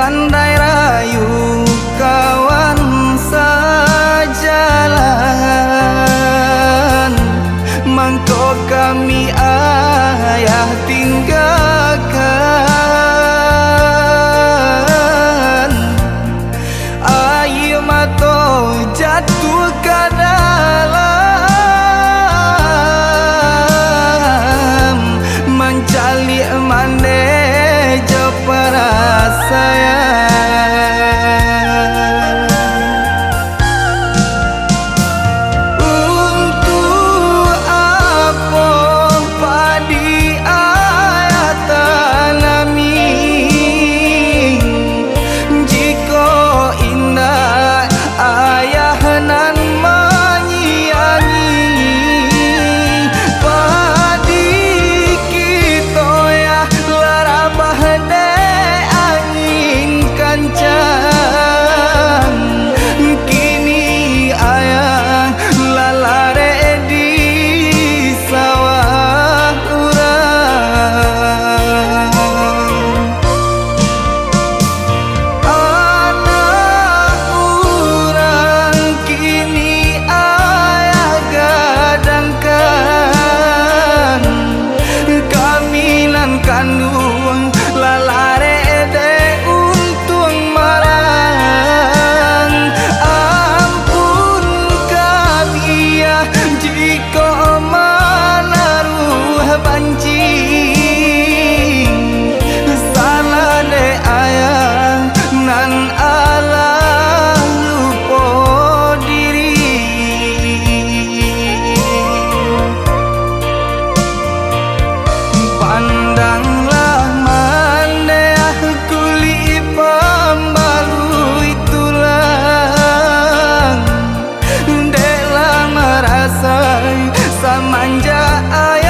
வந்தாய் percaya